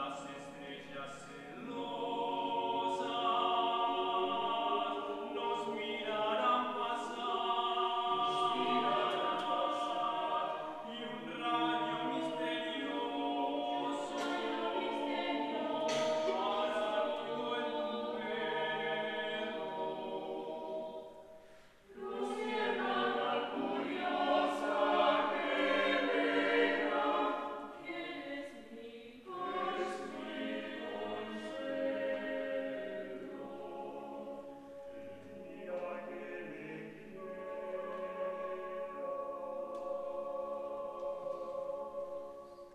does this